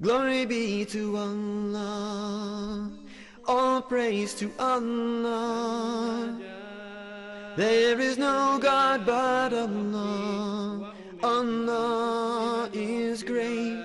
Glory be to Allah, all praise to Allah. There is no God but Allah, Allah is great.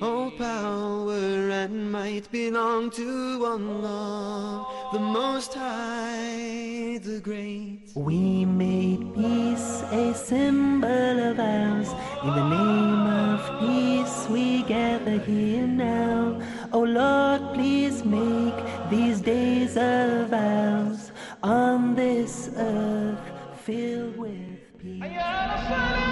All power and might belong to Allah, the Most High, the Great. We made peace a symbol of ours. In the name of peace, we gather here now. Oh Lord, please make these days of ours on this earth filled with peace.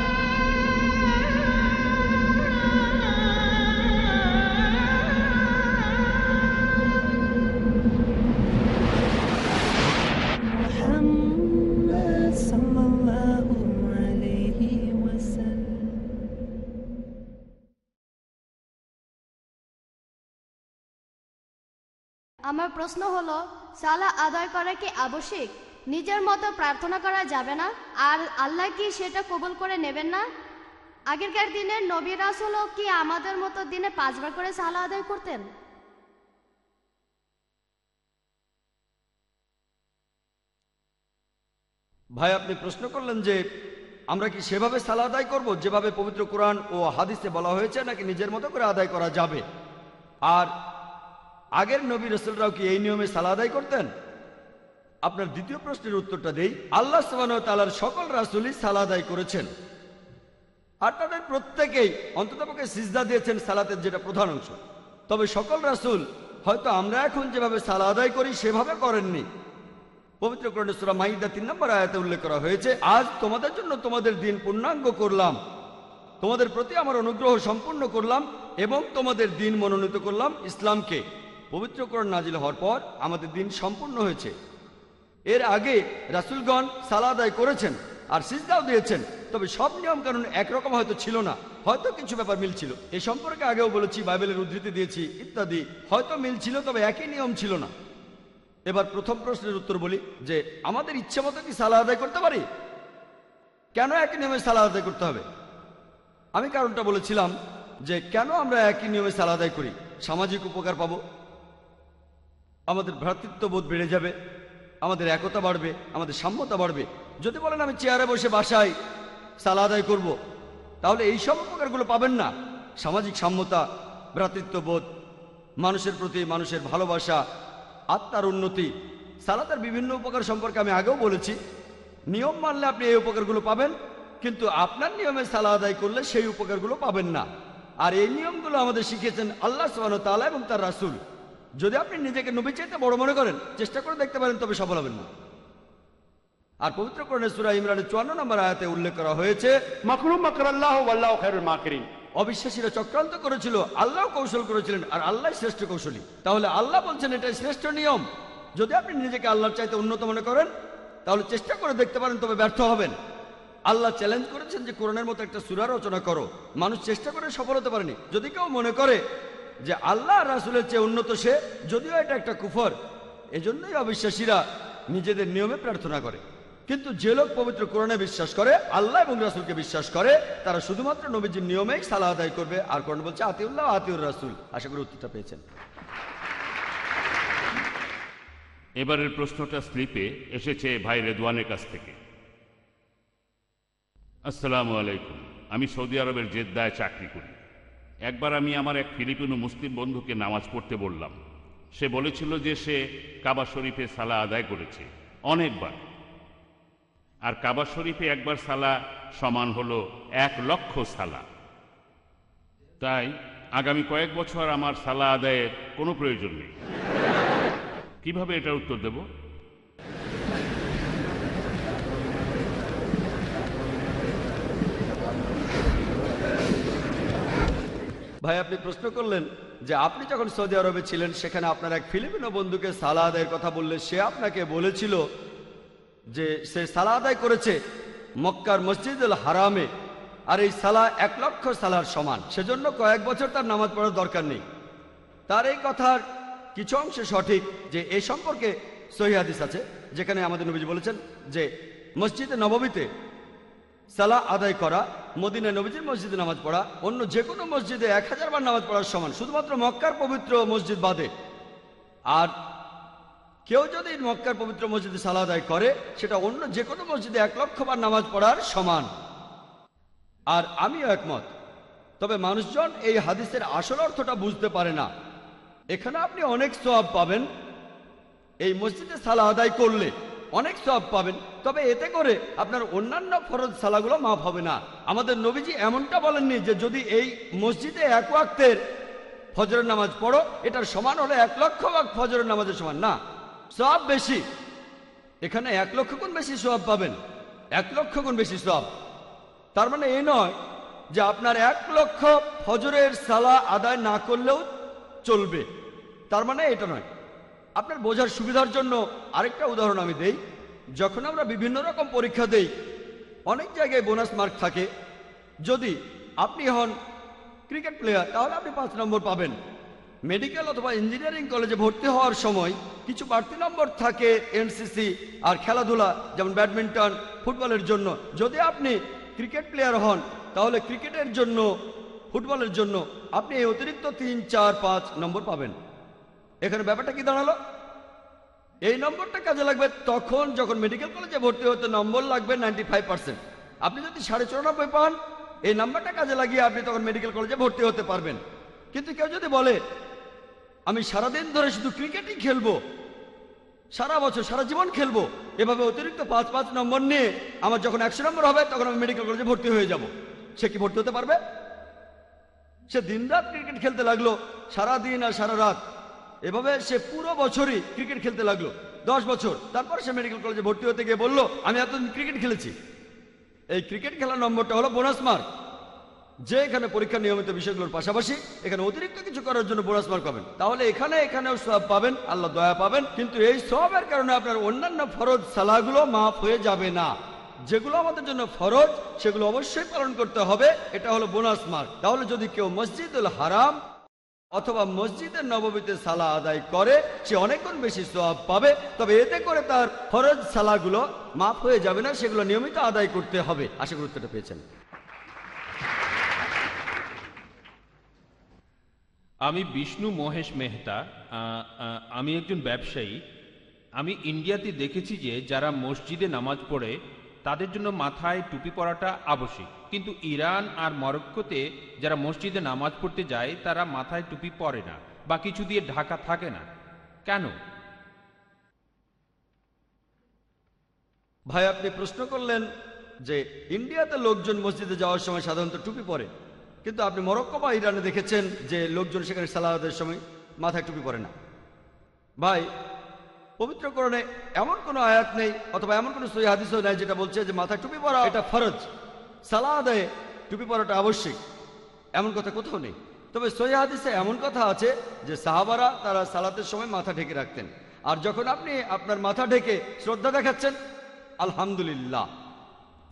আমার প্রশ্ন হলো, সালা আদায় করা কি আবশ্যিক? নিজের মতো প্রার্থনা করা যাবে না? আর আল্লাহ কি সেটা কবুল করে নেবেন না? আগেরকার দিনের নবী রাসুলও কি আমাদের মতো দিনে পাঁচবার করে সালা আদায় করতেন? ভাই, আপনি প্রশ্ন করলেন যে আমরা কি সেভাবে সালা আদায় করব, যেভাবে পবিত্র কোরআন ও হাদিসে বলা হয়েছে নাকি নিজের মতো করে আদায় করা যাবে? আর আগের নবী রসুলরাও কি এই নিয়মে সালা আদায় করতেন? আপনার দ্বিতীয় প্রশ্নের উত্তরটা দেই। আল্লাহ তালার সকল রাসুলই সালা আদায় করেছেন। আর তাদের প্রত্যেকেই অন্ততপক্ষে সিজদা দিয়েছেন সালাতের যেটা প্রধান অংশ। তবে সকল রাসুল হয়তো আমরা এখন যেভাবে সালা আদায় করি সেভাবে করেননি। পবিত্র কোরআনে সূরা মাইদা তিন নম্বর আয়াতে উল্লেখ করা হয়েছে, আজ তোমাদের জন্য তোমাদের দিন পূর্ণাঙ্গ করলাম। তোমাদের প্রতি আমার অনুগ্রহ সম্পূর্ণ করলাম এবং তোমাদের দিন মনোনীত করলাম ইসলামকে। পবিত্র কোরআন নাজিল হওয়ার পর আমাদের দিন সম্পূর্ণ হয়েছে। এর আগে রাসুলগণ সালা আদায় করেছেন আর সিজদাও দিয়েছেন, তবে সব নিয়ম কানুন একরকম হয়তো ছিল না। হয়তো কিছু ব্যাপার মিল ছিল। এ সম্পর্কে আগেও বলেছি, বাইবেলের উদ্ধৃতি দিয়েছি, ইত্যাদি। হয়তো মিল ছিল, তবে একই নিয়ম ছিল না। এবার প্রথম প্রশ্নের উত্তর বলি, যে আমাদের ইচ্ছে মতো কি সালা আদায় করতে পারি? কেন একই নিয়মে সালা আদায় করতে হবে? আমি কারণটা বলেছিলাম যে কেন আমরা একই নিয়মে সালা আদায় করি? সামাজিক উপকার পাবো? আমাদের ভ্রাতৃত্ববোধ বেড়ে যাবে, আমাদের একতা বাড়বে, আমাদের সাম্যতা বাড়বে। যদি বলেন আমি চেয়ারে বসে বাসায় সালা আদায় করব, তাহলে এই সব উপকারগুলো পাবেন না। সামাজিক সাম্যতা, ভ্রাতৃত্ববোধ, মানুষের প্রতি মানুষের ভালোবাসা, আত্মার উন্নতি, সালাতের বিভিন্ন উপকার সম্পর্কে আমি আগেও বলেছি। নিয়ম মানলে আপনি এই উপকারগুলো পাবেন, কিন্তু আপনার নিয়মে সালা আদায় করলে সেই উপকারগুলো পাবেন না। আর এই নিয়মগুলো আমাদের শিখিয়েছেন আল্লাহ সুবাহ তালা এবং তার রাসুল। যদি আপনি নিজেকে নবী চাইতে বড় মনে করেন চেষ্টা করে দেখতে পারেন তবে সফল হবেন না। আর পবিত্র করণে সুরা ইমরানের চুয়ান্ন নম্বর আয়াতে উল্লেখ করা হয়েছে অবিশ্বাসীরা চক্রান্ত করেছিল আল্লাহ কৌশল করেছিলেন আর আল্লাহ শ্রেষ্ঠ কৌশলী। তাহলে আল্লাহ বলছেন এটাই শ্রেষ্ঠ নিয়ম। যদি আপনি নিজেকে আল্লাহর চাইতে উন্নত মনে করেন তাহলে চেষ্টা করে দেখতে পারেন তবে ব্যর্থ হবেন। আল্লাহ চ্যালেঞ্জ করেছেন যে কোরআনের মতো একটা সুরা রচনা করো। মানুষ চেষ্টা করে সফল হতে পারেনি। যদি কেউ মনে করে যে আল্লাহ রাসুলের চেয়ে উন্নত সে, যদিও এটা একটা কুফর, এজন্যই অবিশ্বাসীরা নিজেদের নিয়মে প্রার্থনা করে। কিন্তু যে লোক পবিত্র কোরআনে বিশ্বাস করে, আল্লাহ এবং রাসুলকে বিশ্বাস করে, তারা শুধুমাত্র নবীজির নিয়মেই সালা আদায় করবে। আর কোরআন বলছে, আতিউল্লাহ আতিউর রাসুল। আশা করি উত্তরটা পেয়েছেন। এবারের প্রশ্নটা স্লিপে এসেছে ভাই রেদওয়ানের কাছ থেকে। আসসালামু আলাইকুম। আমি সৌদি আরবের জেদ্দায় চাকরি করি। একবার আমি আমার এক ফিলিপিনো মুসলিম বন্ধুকে নামাজ পড়তে বললাম। সে বলেছিল যে সে কাবা শরীফে সালা আদায় করেছে, অনেকবার। আর কাবা শরীফে একবার সালা সমান হলো এক লক্ষ সালা তাই আগামী কয়েক বছর আমার সালা আদায়ের কোনো প্রয়োজন নেই। কীভাবে এটার উত্তর দেব? ভাই, আপনি প্রশ্ন করলেন যে আপনি যখন সৌদি আরবে ছিলেন, সেখানে আপনার এক ফিলিপিনো বন্ধুকে সালা আদায়ের কথা বললে সে আপনাকে বলেছিল যে সে সালা আদায় করেছে মক্কার মসজিদুল হারামে। আর এই সালা এক লক্ষ সালার সমান। সেজন্য কয়েক বছর তার নামাজ পড়ার দরকার নেই। তার এই কথার কিছু অংশে সঠিক যে এ সম্পর্কে সহি হাদিস আছে, যেখানে আমাদের নবীজি বলেছেন যে মসজিদে নবমীতে সালা আদায় করা মদিনা নবীজির মসজিদে নামাজ পড়া, অন্য যে কোনো মসজিদে এক হাজার বার নামাজ পড়ার সমান, শুধুমাত্র মক্কার পবিত্র মসজিদ বাদে। আর কেউ যদি মক্কার পবিত্র মসজিদে সালা আদায় করে, সেটা অন্য যে কোনো মসজিদে এক লক্ষ বার নামাজ পড়ার সমান। আর আমিও একমত। তবে মানুষজন এই হাদিসের আসল অর্থটা বুঝতে পারে না। এখানে আপনি অনেক সব পাবেন এই মসজিদে সালা আদায় করলে। অনেক সব পাবেন। তবে এতে করে আপনার অন্যান্য ফরজ সালাগুলো মাফ হবে না। আমাদের নবীজি এমনটা বলেননি যে যদি এই মসজিদে এক ওয়াক্তের ফজরের নামাজ পড়ো, এটার সমান হলে এক লক্ষ ভাগ ফজরের নামাজের সমান। না, সব বেশি। এখানে এক লক্ষ গুণ বেশি সব পাবেন। এক লক্ষ গুণ বেশি সব তার মানে এই নয় যে আপনার এক লক্ষ ফজরের সালা আদায় না করলেও চলবে। তার মানে এটা নয়। আপনার বোঝার সুবিধার জন্য আরেকটা উদাহরণ আমি দেই। যখন আমরা বিভিন্ন রকম পরীক্ষা দেই, অনেক জায়গায় বোনাস মার্ক থাকে। যদি আপনি হন ক্রিকেট প্লেয়ার, তাহলে আপনি পাঁচ নম্বর পাবেন। মেডিকেল অথবা ইঞ্জিনিয়ারিং কলেজে ভর্তি হওয়ার সময় কিছু বাড়তি নম্বর থাকে এনসিসি আর খেলাধুলা, যেমন ব্যাডমিন্টন, ফুটবলের জন্য। যদি আপনি ক্রিকেট প্লেয়ার হন, তাহলে ক্রিকেটের জন্য, ফুটবলের জন্য আপনি এই অতিরিক্ত তিন, চার, পাঁচ নম্বর পাবেন। এখানে ব্যাপারটা কি দাঁড়াল? এই নম্বরটা কাজে লাগবে তখন যখন মেডিকেল কলেজে ভর্তি হতে নম্বর লাগবে নাইনটি আপনি যদি সাড়ে চুরানব্বই পান, এই নাম্বারটা কাজে লাগিয়ে আপনি তখন মেডিকেল কলেজে ভর্তি হতে পারবেন। কিন্তু কেউ যদি বলে, আমি সারাদিন ধরে শুধু ক্রিকেটই খেলব, সারা বছর, সারা জীবন খেলব, এভাবে অতিরিক্ত পাঁচ পাঁচ নম্বর নিয়ে আমার যখন একশো নম্বর হবে, তখন আমি মেডিকেল কলেজে ভর্তি হয়ে যাব। সে কি ভর্তি হতে পারবে? সে দিনরাত ক্রিকেট খেলতে লাগল সারা দিন আর সারা রাত। এভাবে সে পুরো বছরই ক্রিকেট খেলতে লাগল। দশ বছর। তারপর সে মেডিকেল কলেজে ভর্তি হতে গিয়ে বলল, আমি এতদিন ক্রিকেট খেলেছি। এই ক্রিকেট খেলার নম্বরটা হলো বোনাস মার্ক যে এখানে পরীক্ষা নিয়মিত বিষয়গুলোর পাশাপাশি এখানে অতিরিক্ত কিছু করার জন্য বোনাস মার্ক পাবেন। তাহলে এখানে, এখানেও সব পাবেন, আল্লাহ দয়া পাবেন। কিন্তু এই সবের কারণে আপনার অন্যান্য ফরজ সালাগুলো মাফ হয়ে যাবে না। যেগুলো আমাদের জন্য ফরজ, সেগুলো অবশ্যই পালন করতে হবে। এটা হলো বোনাস মার্ক তাহলে যদি কেউ মসজিদুল হারাম অথবা মসজিদের নবমীতে সালা আদায় করে, সে অনেক গুণ বেশি সওয়াব পাবে, তবে এতে করে তার ফরজ সালাগুলো মাফ হয়ে যাবে না, সেগুলো নিয়মিত আদায় করতে হবে। আশা উত্তরটা পেয়েছেন। আমি বিষ্ণু মহেশ মেহতা আমি একজন ব্যবসায়ী। আমি ইন্ডিয়াতে দেখেছি যে যারা মসজিদে নামাজ পড়ে তাদের জন্য মাথায় টুপি পরাটা আবশ্যিক। কিন্তু ইরান আর মরক্কোতে যারা মসজিদে নামাজ পড়তে যায়, তারা মাথায় টুপি পরে না বা কিছু দিয়ে ঢাকা থাকে না। কেন? ভাই, আপনি প্রশ্ন করলেন যে ইন্ডিয়াতে লোকজন মসজিদে যাওয়ার সময় সাধারণত টুপি পরে। কিন্তু আপনি মরক্কো বা ইরানে দেখেছেন যে লোকজন সেখানে সালাদের সময় মাথায় টুপি পরে না। ভাই পবিত্রকরণে এমন কোনো আয়াত নেই, অথবা এমন কোনো সহি হাদিসও নাই যেটা বলছে যে মাথায় টুপি পরা এটা ফরজ। সালা আদায়ে টুপি পরাটা আবশ্যিক। এমন কথা কোথাও নেই। তবে সহি হাদিসে এমন কথা আছে যে সাহাবারা তারা সালাতের সময় মাথা ঢেকে রাখতেন। আর যখন আপনি আপনার মাথা ঢেকে শ্রদ্ধা দেখাচ্ছেন, আলহামদুলিল্লাহ।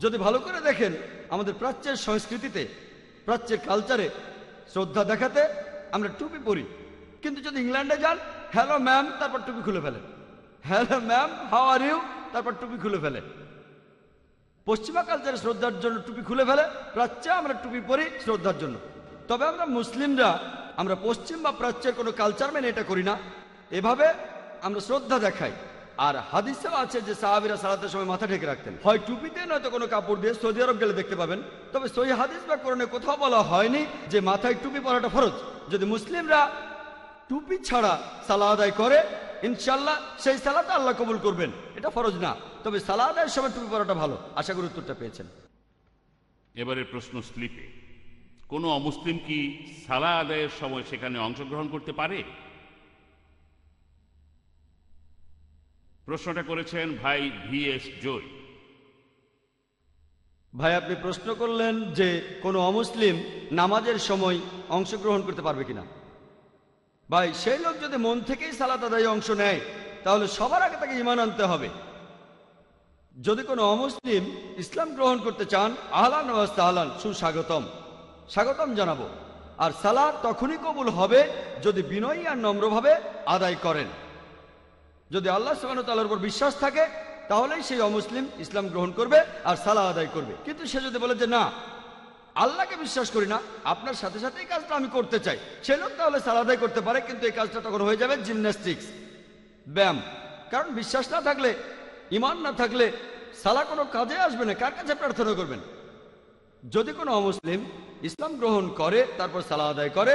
যদি ভালো করে দেখেন, আমাদের প্রাচ্যের সংস্কৃতিতে, প্রাচ্যের কালচারে শ্রদ্ধা দেখাতে আমরা টুপি পরি। কিন্তু যদি ইংল্যান্ডে যান, হ্যালো ম্যাম, তারপর টুপি খুলে ফেলে hello ma'am, how are you? তারপর টুপি খুলে ফেলে। পশ্চিমা কালচারে শ্রদ্ধার জন্য টুপি খুলে ফেলে, প্রাচ্যে আমরা টুপি পরি শ্রদ্ধার জন্য। তবে আমরা মুসলিমরা, আমরা পশ্চিম বা প্রাচ্যের কোনো কালচার মেনে এটা করি না। এভাবে আমরা শ্রদ্ধা দেখাই। আর হাদিসেও আছে যে সাহাবিরা সালাতের সময় মাথা ঢেকে রাখতেন। হয় টুপিতে নয়তো কোনো কাপড় দিয়ে সৌদি আরব গেলে দেখতে পাবেন। তবে সই হাদিস বা কোরআনে কোথাও বলা হয়নি যে মাথায় টুপি পরাটা ফরজ। যদি মুসলিমরা টুপি ছাড়া সালা আদায় করে ইনশাল্লাহ সেই সালাতে আল্লাহ কবুল করবেন। এটা ফরজ না। তবে সালা আদায়ের সময় টুপি পরাটা ভালো। আশা করি উত্তরটা পেয়েছেন। এবারের প্রশ্ন স্লিপে। কোনো অমুসলিম কি সালা আদায়ের সময় সেখানে অংশগ্রহণ করতে পারে? প্রশ্নটা করেছেন ভাই ভি এস জয় ভাই আপনি প্রশ্ন করলেন যে কোনো অমুসলিম নামাজের সময় অংশগ্রহণ করতে পারবে কিনা। ভাই, সেই লোক যদি মন থেকেই সালাত আদায় অংশ নেয়, তাহলে সবার আগে তাকে ইমান আনতে হবে। যদি কোনো অমুসলিম ইসলাম গ্রহণ করতে চান, আহলান আহলান সুস্বাগতম। স্বাগতম জানাব। আর সালাদ তখনই কবুল হবে যদি বিনয়ী আর নম্রভাবে আদায় করেন। যদি আল্লাহ সুবাহতাল্লার উপর বিশ্বাস থাকে, তাহলেই সেই অমুসলিম ইসলাম গ্রহণ করবে আর সালা আদায় করবে। কিন্তু সে যদি বলে যে না আল্লাহকে বিশ্বাস করি না, আপনার সাথে সাথে এই কাজটা আমি করতে চাই। সে লোক তাহলে সালা আদায় করতে পারে, কিন্তু এই কাজটা তখন হয়ে যাবে জিমন্যাস্টিক্স। ব্যায়াম। কারণ বিশ্বাস না থাকলে, ইমান না থাকলে সালা কোনো কাজে আসবে না। কার কাছে প্রার্থনা করবেন? যদি কোনো অমুসলিম ইসলাম গ্রহণ করে, তারপর সালা আদায় করে,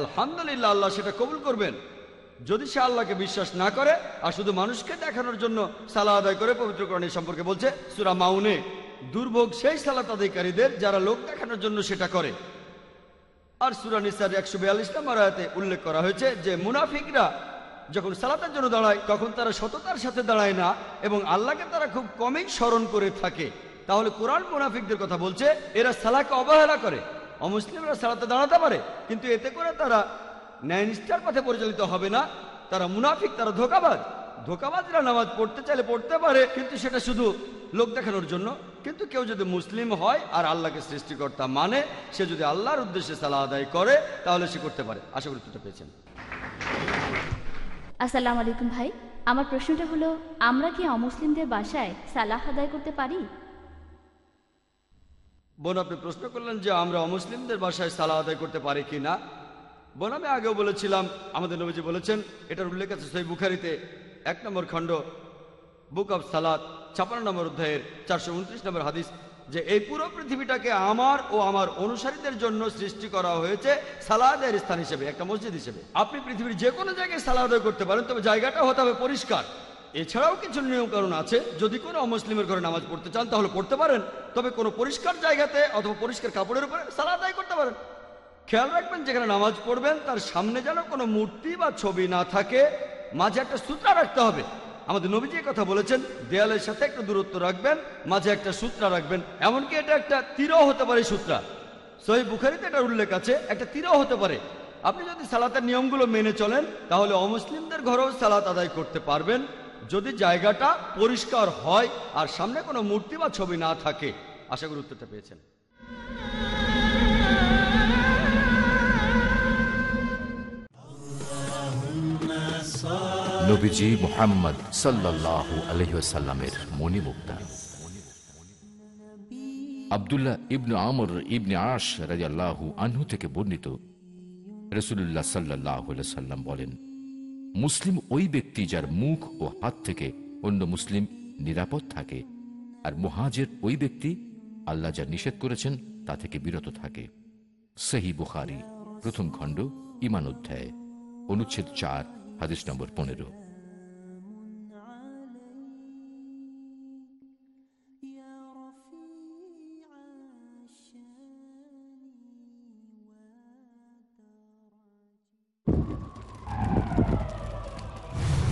আলহামদুলিল্লাহ আল্লাহ সেটা কবুল করবেন। যদি সে আল্লাহকে বিশ্বাস না করে, আর শুধু মানুষকে দেখানোর জন্য সালা আদায় করে পবিত্রকরণের সম্পর্কে বলছে, সুরা মাউনে। দুর্ভোগ সেই সালাত আদায়কারীদের যারা লোক দেখানোর জন্য সেটা করে। আর সুরা নিসার একশো বিয়াল্লিশ নম্বর আয়াতে উল্লেখ করা হয়েছে যে, মুনাফিকরা যখন সালাতের জন্য দাঁড়ায়, তখন তারা সততার সাথে দাঁড়ায় না এবং আল্লাহকে তারা খুব কমই স্মরণ করে থাকে। তাহলে কোরআন মুনাফিকদের কথা বলছে, এরা সালাকে অবহেলা করে। অমুসলিমরা সালাতে দাঁড়াতে পারে, কিন্তু এতে করে তারা ন্যায়নিষ্ঠার পথে পরিচালিত হবে না। তারা মুনাফিক, তারা ধোকাবাজ। ধোকাবাজরা নামাজ পড়তে চাইলে পড়তে পারে, কিন্তু সেটা শুধু লোক দেখানোর জন্য। কিন্তু কেউ যদি মুসলিম হয় আর আল্লাহকে সৃষ্টিকর্তা মানে সে যদি আল্লাহর উদ্দেশ্যে সালা আদায় করে তাহলে সে করতে পারে। আশা করি উত্তরটা পেয়েছেন। আসসালামু আলাইকুম ভাই। আমার প্রশ্নটা হলো আমরা কি অমুসলিমদের বাসায় সালাহ আদায় করতে পারি? বোন আপনি প্রশ্ন করলেন যে আমরা অমুসলিমদের বাসায় সালা আদায় করতে পারি কি না? বোন আমি আগেও বলেছিলাম আমাদের নবীজি বলেছেন এটার উল্লেখ আছে সেই বুখারিতে। এক নম্বর খণ্ড বুক অফ সালাদ ছাপান্ন নম্বর অধ্যায়ের চারশো উনত্রিশ নম্বর হাদিস যে এই পুরো পৃথিবীটাকে আমার ও আমার অনুসারীদের জন্য সৃষ্টি করা হয়েছে সালাদের স্থান হিসেবে, একটা মসজিদ হিসেবে। আপনি পৃথিবীর যে কোনো জায়গায় সালাদ করতে পারেন, তবে জায়গাটা হতে হবে পরিষ্কার। এছাড়াও কিছু নিয়ম কারণ আছে, যদি কোনো অমুসলিমের ঘরে নামাজ পড়তে চান, তাহলে পড়তে পারেন, তবে কোনো পরিষ্কার জায়গাতে অথবা পরিষ্কার কাপড়ের উপরে সালাদ আদায় করতে পারেন। খেয়াল রাখবেন, যেখানে নামাজ পড়বেন, তার সামনে যেন কোনো মূর্তি বা ছবি না থাকে, মাঝে একটা সূত্রা রাখতে হবে। আমাদের নবীজি কথা বলেছেন, দেয়ালের সাথে একটা দূরত্ব রাখবেন, মাঝে একটা সূত্রা রাখবেন। এমনকি এটা একটা তীরও হতে পারে সূত্রা। সহি বুখারিতে এটা উল্লেখ আছে, একটা তীরও হতে পারে। আপনি যদি সালাতের নিয়মগুলো মেনে চলেন, তাহলে অমুসলিমদের ঘরেও সালাত আদায় করতে পারবেন। যদি জায়গাটা পরিষ্কার হয় আর সামনে কোনো মূর্তি বা ছবি না থাকে, আশা করি উত্তরটা পেয়েছেন। নবীজি মোহাম্মদ সাল্লাল্লাহু আলহিসাল্লামের মণিমুক্তা। আবদুল্লাহ ইবনু আমর ইবনে আশ রাজাল্লাহু আনহু থেকে বর্ণিত রসুল্লাহ সাল্লাহ সাল্লাম বলেন, মুসলিম ওই ব্যক্তি যার মুখ ও হাত থেকে অন্য মুসলিম নিরাপদ থাকে, আর মুহাজের ওই ব্যক্তি আল্লাহ যা নিষেধ করেছেন তা থেকে বিরত থাকে। সেহী বুখারি, প্রথম খণ্ড, ইমান অধ্যায়, অনুচ্ছেদ চার, হাদিস নম্বর পনেরো।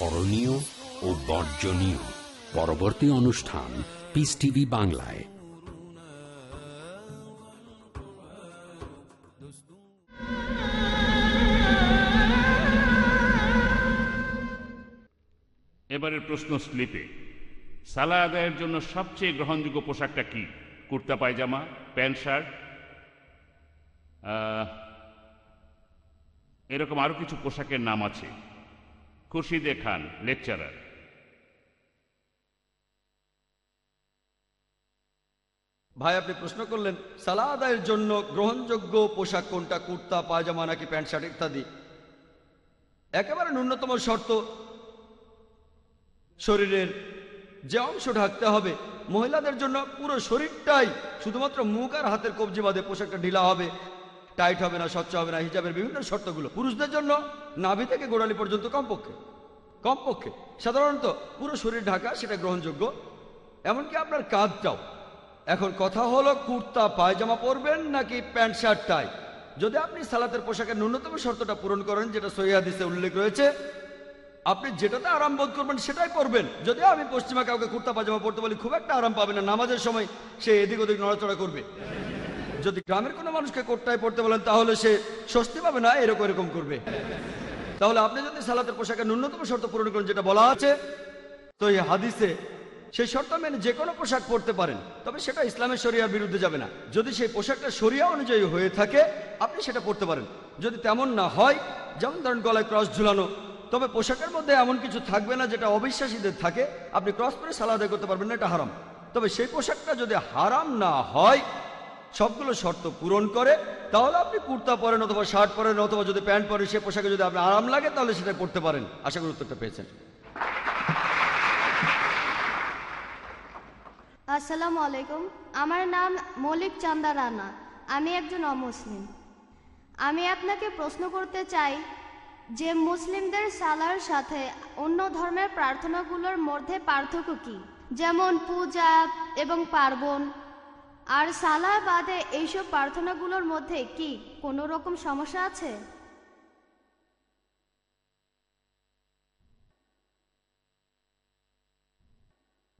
করণীয় ও বর্জনীয়। পরবর্তী অনুষ্ঠান পিস টিভি বাংলায়। এবারের প্রশ্ন স্লিপে। সালা আদায়ের জন্য সবচেয়ে গ্রহণযোগ্য পোশাকটা কি? Kurta, pyjama, pant, shirt? এরকম আরও কিছু পোশাকের নাম আছে। খুরশিদে খান, লেকচারার। ভাই, আপনি প্রশ্ন করলেন সালা আদায়ের জন্য গ্রহণযোগ্য পোশাক কোনটা, কুর্তা, পায়জামা নাকি প্যান্ট, শার্ট ইত্যাদি? একেবারে ন্যূনতম শর্ত, শরীরের যে অংশ ঢাকতে হবে, মহিলাদের জন্য পুরো শরীরটাই শুধুমাত্র মুখ আর হাতের কবজি বাদে পোশাকটা ঢিলা হবে। টাইট হবে না, স্বচ্ছ হবে না, হিজাবের বিভিন্ন শর্তগুলো। পুরুষদের জন্য নাভি থেকে গোড়ালি পর্যন্ত কমপক্ষে কমপক্ষে। সাধারণত পুরো শরীর ঢাকা, সেটা গ্রহণযোগ্য। এমনকি আপনার কাঁধটাও। এখন কথা হলো, কুর্তা, পায়জামা পরবেন নাকি প্যান্ট, শার্ট, টাই? যদি আপনি সালাতের পোশাকের ন্যূনতম শর্তটা পূরণ করেন, যেটা সহিদিসে উল্লেখ রয়েছে, আপনি যেটাতে আরাম বোধ করবেন, সেটাই করবেন যদি আমি পশ্চিমা কাউকে কুর্তা পাজামা পড়তে বলি, খুব একটা আরাম পাবে না, নামাজের সময় সে এদিক ওদিক নড়াচড়া করবে। যদি গ্রামের কোনো মানুষকে কোটটায় পড়তে বলেন, তাহলে সে স্বস্তি পাবে না, এরকম এরকম করবে। তাহলে আপনি যদি সালাতের পোশাকের ন্যূনতম শর্ত পূরণ করেন, যেটা বলা আছে, তো এই হাদিসে সেই শর্ত মেনে যে কোনো পোশাক পরতে পারেন, তবে সেটা ইসলামের শরিয়ার বিরুদ্ধে যাবে না। যদি সেই পোশাকটা শরিয়া অনুযায়ী হয়ে থাকে, আপনি সেটা পরতে পারেন। যদি তেমন না হয়, যেমন ধরেন গলায় ক্রস ঝুলানো, তবে পোশাকের মধ্যে এমন কিছু থাকবে না, যেটা অবিশ্বাসীদের থাকে। আপনি ক্রস করে সালা আদায় করতে পারবেন না, এটা হারাম। তবে সেই পোশাকটা যদি হারাম না হয় সবগুলো শর্ত পূরণ করে, তাহলে আপনি কুর্তা পরেন অথবা শার্ট পরেন, অথবা যদি প্যান্ট পরেন, সে পোশাকে যদি আপনার আরাম লাগে, তাহলে সেটা পড়তে পারেন। আশা করি উত্তরটা পেয়েছেন। আসসালামু আলাইকুম। আমার নাম মলিক চান্দা রানা। আমি একজন অমুসলিম। আমি আপনাকে প্রশ্ন করতে চাই যে মুসলিমদের সালার সাথে অন্য ধর্মের প্রার্থনাগুলোর মধ্যে পার্থক্য কি? যেমন পূজা এবং পার্বণ। আর সালা বাদে এইসব প্রার্থনাগুলোর মধ্যে কি কোনো রকম সমস্যা আছে?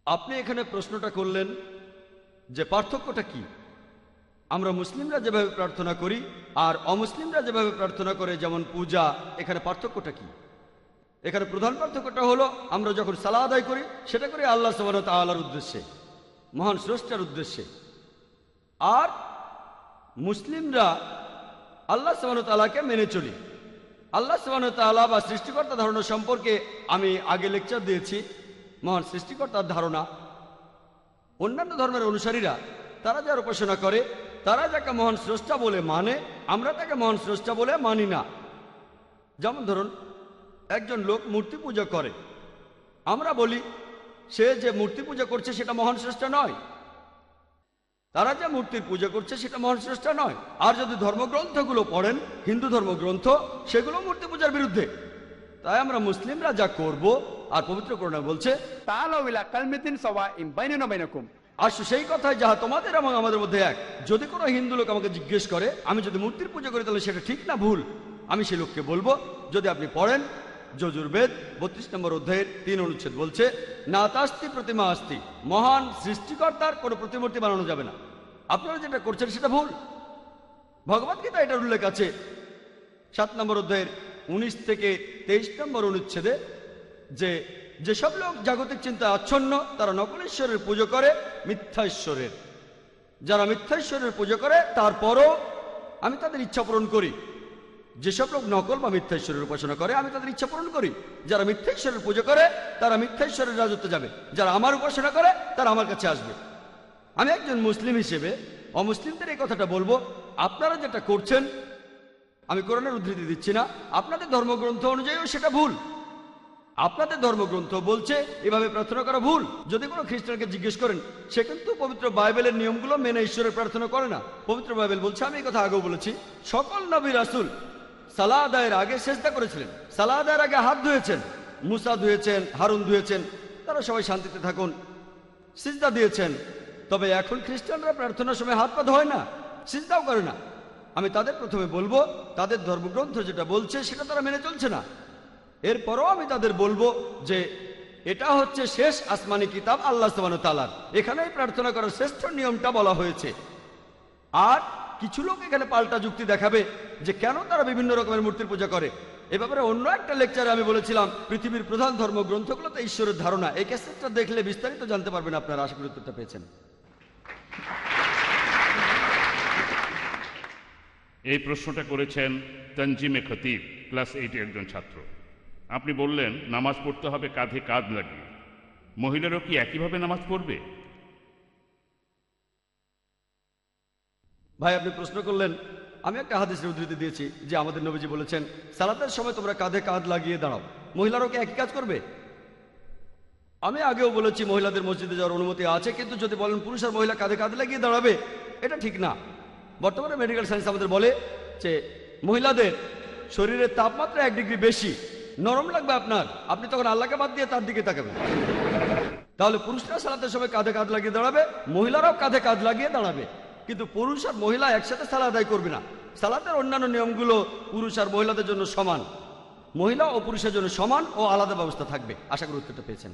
আপনি এখানে প্রশ্নটা করলেন যে পার্থক্যটা কি? আমরা মুসলিমরা যেভাবে প্রার্থনা করি আর অমুসলিমরা যেভাবে প্রার্থনা করে, যেমন পূজা, এখানে পার্থক্যটা কি? এখানে প্রধান পার্থক্যটা হলো, আমরা যখন সালা আদায় করি, সেটা করি আল্লাহ সবান তালার উদ্দেশ্যে, মহান স্রষ্টার উদ্দেশ্যে। আর মুসলিমরা আল্লাহ সবান তালাকে মেনে চলি। আল্লাহ সবান তালা বা সৃষ্টিকর্তা ধারণা সম্পর্কে আমি আগে লেকচার দিয়েছি, মহান সৃষ্টিকর্তার ধারণা। অন্যান্য ধর্মের অনুসারীরা, তারা যার উপাসনা করে, তারা যাকে মহান স্রষ্টা বলে মানে আমরা তাকে মহান স্রষ্টা বলে মানি না। যেমন ধরুন, একজন লোক মূর্তি পূজা করে। আমরা বলি, সে যে মূর্তি পূজা করছে সেটা মহান স্রষ্টা নয়। তারা যে মূর্তির পূজা করছে সেটা মহান স্রষ্টা নয়। আর যদি ধর্মগ্রন্থগুলো পড়েন হিন্দু ধর্মগ্রন্থ সেগুলো মূর্তি পূজার বিরুদ্ধে। তাই আমরা মুসলিমরা যা করব আর পবিত্র করোনা বলছে আসো সেই কথায় যাহা তোমাদের এবং আমাদের মধ্যে এক। যদি কোনো হিন্দু লোক আমাকে জিজ্ঞেস করে আমি যদি মূর্তির পূজা করি তাহলে সেটা ঠিক না ভুল? আমি সেই লোককে বলব যদি আপনি পড়েন যজুর্বেদ বত্রিশ নম্বর অধ্যায়ের তিন অনুচ্ছেদ বলছে না তাস্তি প্রতিমা আস্তি, মহান সৃষ্টিকর্তার কোনো প্রতিমূর্তি বানানো যাবে না। আপনারা যেটা করছেন সেটা ভুল। ভগবত গীতা এটার উল্লেখ আছে। সাত নম্বর অধ্যায়ের উনিশ থেকে তেইশ নম্বর অনুচ্ছেদে যে, যেসব লোক জাগতিক চিন্তায় আচ্ছন্ন, তারা নকল ঈশ্বরের পুজো করে মিথ্যা ঈশ্বরের যারা মিথ্যা ঈশ্বরের পুজো করে, তারপরও আমি তাদের ইচ্ছা পূরণ করি। যেসব লোক নকল বা মিথ্যা ঈশ্বরের উপাসনা করে, আমি তাদের ইচ্ছা পূরণ করি। যারা মিথ্যা ঈশ্বরের পুজো করে, তারা মিথ্যা রাজত্ব যাবে। যারা আমার উপাসনা করে, তারা আমার কাছে আসবে। আমি একজন মুসলিম হিসেবে, অমুসলিমদের এই কথাটা বলব, আপনারা যেটা করছেন, আমি কোরআনের উদ্ধৃতি দিচ্ছি না, আপনাদের ধর্মগ্রন্থ অনুযায়ীও সেটা ভুল। আপনাদের ধর্মগ্রন্থ বলছে, এভাবে প্রার্থনা করা ভুল। যদি কোনো খ্রিস্টানকে জিজ্ঞেস করেন, সে কিন্তু পবিত্র বাইবেলের নিয়মগুলো মেনে ঈশ্বরের প্রার্থনা করে না। পবিত্র বাইবেল বলছে, আমি এই কথা আগেও বলেছি, সকল নবী রাসুল সালাহ আদায়ের আগে চেষ্টা করেছিলেন। সালাহ আদায়ের আগে হাত ধুয়েছেন, মুসা ধুয়েছেন, হারুন ধুয়েছেন, তারা সবাই শান্তিতে থাকুন। সিজদা দিয়েছেন, তবে এখন খ্রিস্টানরা প্রার্থনার সময় হাত পা ধোয় না, সিজদাও করে না। আমি তাদের প্রথমে বলব, তাদের ধর্মগ্রন্থ যেটা বলছে, সেটা তারা মেনে চলছে না। এরপরও আমি তাদের বলব যে, এটা হচ্ছে শেষ আসমানি কিতাব আল্লাহ তালার এখানেই প্রার্থনা করার শ্রেষ্ঠ নিয়মটা বলা হয়েছে। আর কিছু লোক এখানে পাল্টা যুক্তি দেখাবে। যে কেন তারা বিভিন্ন রকমের মূর্তির পূজা করে? এ ব্যাপারে অন্য একটা লেকচারে আমি বলেছিলাম পৃথিবীর প্রধান ধর্মগ্রন্থগুলোতে ঈশ্বরের ধারণা। এই ক্যাসেটটা দেখলে বিস্তারিত জানতে পারবেন আপনারা আশা করি উত্তরটা পেয়েছেন। এই প্রশ্নটা করেছেন তঞ্জিমে খতিব ক্লাস এইটের একজন ছাত্র। আপনি বললেন নামাজ পড়তে হবে কাঁধে কাঁধ লাগিয়ে। মহিলারাও কি একইভাবে নামাজ পড়বে? ভাই আপনি প্রশ্ন করলেন আমি একটা হাদিসের উদ্ধৃতি দিয়েছি যে আমাদের নবীজি বলেছেন, সালাতের সময় তোমরা কাঁধে কাঁধ লাগিয়ে দাঁড়াও। মহিলারাও কি একই কাজ করবে? আমি আগেও বলেছি মহিলাদের মসজিদে যাওয়ার অনুমতি আছে, কিন্তু যদি বলেন পুরুষ আর মহিলা কাঁধে কাঁধে লাগিয়ে দাঁড়াবে, এটা ঠিক না। বর্তমানে মেডিকেল সায়েন্স আমাদের বলে যে, মহিলাদের শরীরের তাপমাত্রা এক ডিগ্রি বেশি, নরম লাগবে আপনার, আপনি তখন আল্লাহকে বাদ দিয়ে তার দিকে তাকাবেন। তাহলে পুরুষরা সালাতের সময় কাঁধে কাঁধ লাগিয়ে দাঁড়াবে, মহিলারাও কাঁধে কাঁধ লাগিয়ে দাঁড়াবে। কিন্তু পুরুষ আর মহিলা একসাথে সালা আদায় করবে না। সালাতের অন্যান্য নিয়মগুলো পুরুষ আর মহিলাদের জন্য সমান। মহিলা ও পুরুষের জন্য সমান ও আলাদা ব্যবস্থা থাকবে। আশা করি উত্তরটা পেয়েছেন।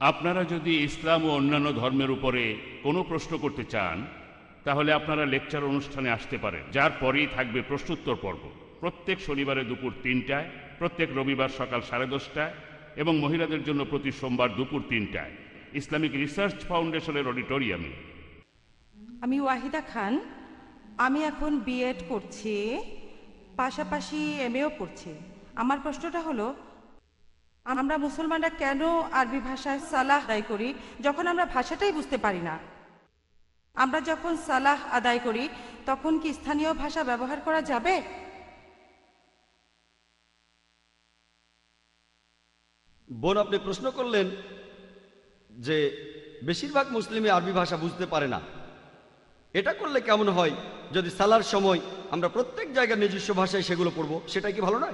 আপনারা যদি ইসলাম ও অন্যান্য ধর্মের উপরে কোনো প্রশ্ন করতে চান, তাহলে আপনারা লেকচার অনুষ্ঠানে আসতে পারেন, যার পরেই থাকবে প্রশ্নোত্তর পর্ব। প্রত্যেক শনিবারে দুপুর তিনটায়, প্রত্যেক রবিবার সকাল সাড়ে দশটায় এবং মহিলাদের জন্য প্রতি সোমবার দুপুর তিনটায়। ইসলামিক রিসার্চ ফাউন্ডেশনের অডিটোরিয়ামে। আমি ওয়াহিদা খান। আমি এখন বিএড করছি পাশাপাশি এমএও পড়ছি। আমার প্রশ্নটা হলো আমরা মুসলমানরা কেন আরবি ভাষায় সালাহ আদায় করি যখন আমরা ভাষাটাই বুঝতে পারি না? আমরা যখন সালাহ আদায় করি তখন কি স্থানীয় ভাষা ব্যবহার করা যাবে? বোন আপনি প্রশ্ন করলেন যে বেশিরভাগ মুসলিমই আরবি ভাষা বুঝতে পারে না। এটা করলে কেমন হয়? যদি সালার সময় আমরা প্রত্যেক জায়গার নিজস্ব ভাষায় সেগুলো পড়ব সেটা কি ভালো নয়?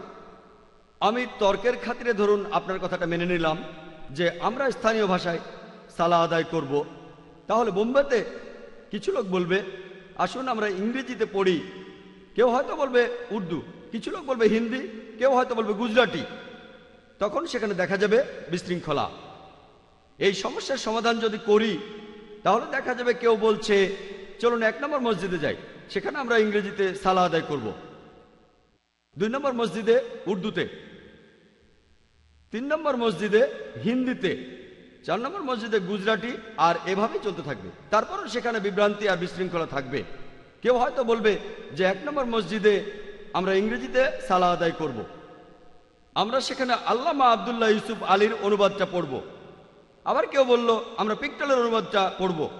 আমি তর্কের খাতিরে ধরুন আপনার কথাটা মেনে নিলাম যে আমরা স্থানীয় ভাষায় সালা আদায় করব। তাহলে বোম্বেতে কিছু লোক বলবে, আসুন আমরা ইংরেজিতে পড়ি। কেউ হয়তো বলবে উর্দু, কিছু লোক বলবে হিন্দি, কেউ হয়তো বলবে গুজরাটি। তখন সেখানে দেখা যাবে বিশৃঙ্খলা। এই সমস্যার সমাধান যদি করি, তাহলে দেখা যাবে কেউ বলছে, চলুন এক নম্বর মসজিদে যাই, সেখানে আমরা ইংরেজিতে সালা আদায় করব। দুই নম্বর মসজিদে উর্দুতে, তিন নম্বর মসজিদে হিন্দিতে, চার নম্বর মসজিদে গুজরাটি, আর এভাবেই চলতে থাকবে। তারপরও সেখানে বিভ্রান্তি আর বিশৃঙ্খলা থাকবে। কেউ হয়তো বলবে যে এক নম্বর মসজিদে আমরা ইংরেজিতে সালা আদায় করব। আমরা সেখানে আল্লামা আবদুল্লাহ ইউসুফ আলীর অনুবাদটা পড়ব। আবার কেউ বলল, আমরা পিকটলের অনুবাদটা পড়ব।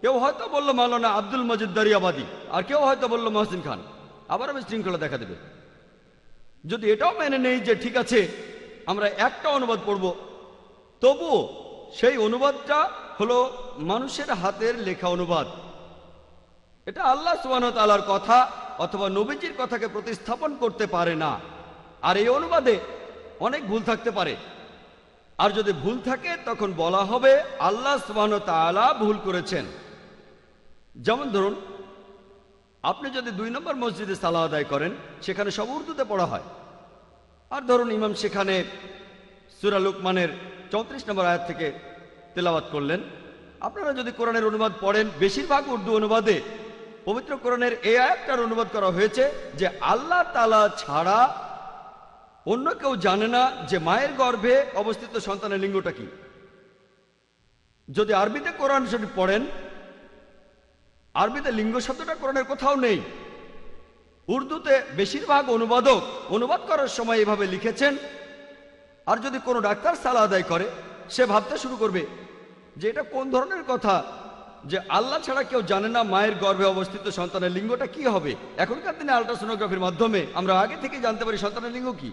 কেউ হয়তো বলল, মাওলানা আব্দুল মজিদ দারিয়াবাদী। আর কেউ হয়তো বলল, মহসিন খান। আবার আমি শৃঙ্খলা দেখা দেবে। যদি এটাও মেনে নেই যে, ঠিক আছে, আমরা একটা অনুবাদ পড়ব। তবুও সেই অনুবাদটা হলো মানুষের হাতের লেখা অনুবাদ। এটা আল্লাহ সুবাহ তালার কথা অথবা নবীজির কথাকে প্রতিস্থাপন করতে পারে না। আর এই অনুবাদে অনেক ভুল থাকতে পারে। আর যদি ভুল থাকে, তখন বলা হবে আল্লাহ সুবাহ তালা ভুল করেছেন। যেমন ধরুন, আপনি যদি দুই নম্বর মসজিদে সালা আদায় করেন, সেখানে সব উর্দুতে পড়া হয়। আর ধরুন, ইমাম সেখানে সুরা লুকমানের চৌত্রিশ নম্বর আয়াত থেকে তেলাওয়াত করলেন। আপনারা যদি কোরআনের অনুবাদ পড়েন, বেশিরভাগ উর্দু অনুবাদে পবিত্র কোরআনের এই আয়াতটার অনুবাদ করা হয়েছে যে আল্লাহ তালা ছাড়া অন্য কেউ জানে না যে মায়ের গর্ভে অবস্থিত সন্তানের লিঙ্গটা কি। যদি আরবিতে কোরআন শরীফ পড়েন, আরবিতে লিঙ্গ শব্দটা কোরআনের কোথাও নেই। উর্দুতে বেশিরভাগ অনুবাদক অনুবাদ করার সময় এভাবে লিখেছেন, আর যদি কোনো ডাক্তার সালা আদায় করে, সে ভাবতে শুরু করবে যে এটা কোন ধরনের কথা, যে আল্লাহ ছাড়া কেউ জানে না মায়ের গর্ভে অবস্থিত সন্তানের লিঙ্গটা কি হবে। এখনকার দিনে আল্ট্রাসোনোগ্রাফির মাধ্যমে আমরা আগে থেকে জানতে পারি সন্তানের লিঙ্গ কি।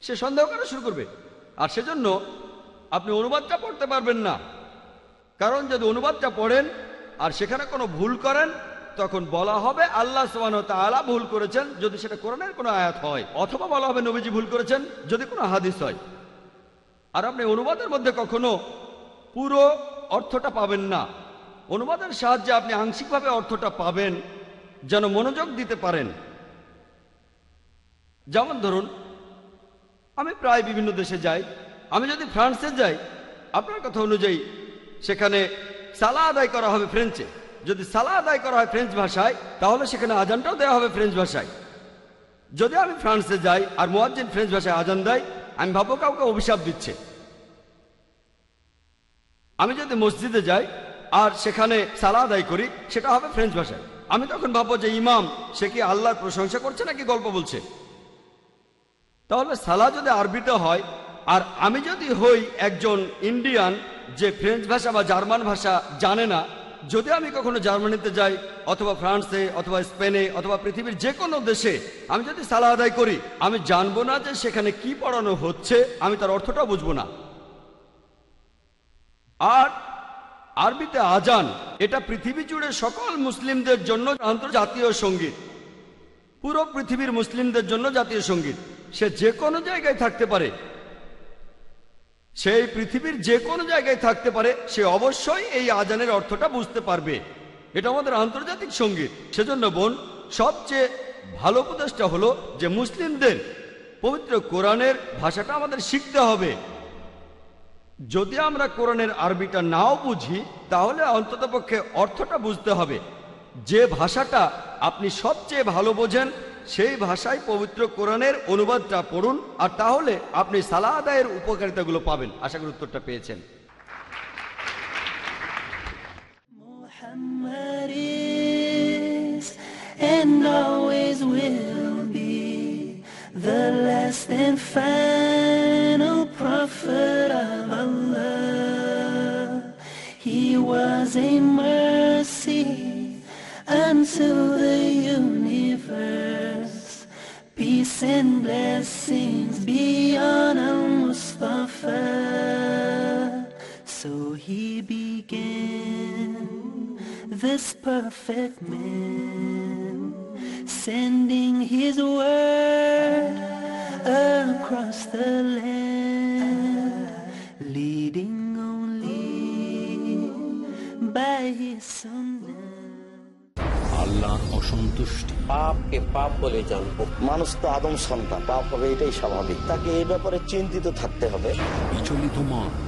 সে সন্দেহ করা শুরু করবে। আর সেজন্য আপনি অনুবাদটা পড়তে পারবেন না। কারণ যদি অনুবাদটা পড়েন আর সেখানে কোনো ভুল করেন, তখন বলা হবে আল্লাহ তাআলা ভুল করেছেন যদি সেটা কোরআনের কোনো আয়াত হয়, অথবা বলা হবে নবীজি ভুল করেছেন যদি কোনো হাদিস হয়। আর আপনি অনুবাদের মধ্যে কখনো পুরো অর্থটা পাবেন না। অনুবাদের সাহায্যে আপনি আংশিকভাবে অর্থটা পাবেন, যেন মনোযোগ দিতে পারেন। যেমন ধরুন আমি প্রায় বিভিন্ন দেশে যাই। আমি যদি ফ্রান্সে যাই, আপনার কথা অনুযায়ী সেখানে সালা আদায় করা হবে ফ্রেঞ্চে। যদি সালা আদায় করা হয় ফ্রেঞ্চ ভাষায়, তাহলে সেখানে আজানটাও দেওয়া হবে ফ্রেঞ্চ ভাষায়। যদি আমি ফ্রান্সে যাই আর মোয়াজ্জিন ফ্রেঞ্চ ভাষায় আজান দেয়, আমি ভাবো কাউকে অভিশাপ দিচ্ছে। আমি যদি মসজিদে যাই আর সেখানে সালা আদায় করি, সেটা হবে ফ্রেঞ্চ ভাষায়। আমি তখন ভাববো যে ইমাম, সে কি আল্লাহর প্রশংসা করছে নাকি গল্প বলছে? তাহলে সালা যদি আরবিতে হয়, আর আমি যদি হই একজন ইন্ডিয়ান যে ফ্রেঞ্চ ভাষা বা জার্মান ভাষা জানে না, যদি আমি কখনো জার্মানিতে যাই, অথবা ফ্রান্সে, অথবা স্পেনে, অথবা পৃথিবীর যে কোনো দেশে আমি যদি সালা আদায় করি, আমি জানব না যে সেখানে কি পড়ানো হচ্ছে, আমি তার অর্থটা বুঝব না। আর আরবিতে আজান, এটা পৃথিবী জুড়ে সকল মুসলিমদের জন্য আন্তর্জাতীয় সংগীত। পুরো পৃথিবীর মুসলিমদের জন্য জাতীয় সংগীত। সে যে কোনো জায়গায় থাকতে পারে। সেই পৃথিবীর যে কোনো জায়গায় থাকতে পারে, সে অবশ্যই এই আজানের অর্থটা বুঝতে পারবে। এটা আমাদের আন্তর্জাতিক সংগীত। সেজন্য বোন, সবচেয়ে ভালো উপদেশটা হলো যে মুসলিমদের পবিত্র কোরআনের ভাষাটা আমাদের শিখতে হবে। যদি আমরা কোরআনের আরবিটা নাও বুঝি, তাহলে অন্ততপক্ষে অর্থটা বুঝতে হবে। যে ভাষাটা আপনি সবচেয়ে ভালো বোঝেন সেই ভাষায় পবিত্র কোরআনের অনুবাদটা পড়ুন আর তাহলে আপনি সালা আদায়ের উপকারিতাগুলো পাবেন আশা করি উত্তরটা পেয়েছেন And always will be the last and final. He was perfect man, sending his word across the land, leading only by his sunnah. আল্লাহর অসন্তুষ্টি। পাপকে পাপ বলে জানব। মানুষ তো আদম সন্তান পাপ হবে এটাই স্বাভাবিক। তাকে এই ব্যাপারে চিন্তিত থাকতে হবে। বিচলিত মন।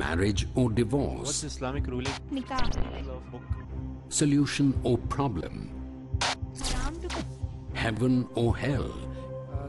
Marriage or divorce, What's Islamic ruling? solution or problem, heaven or hell.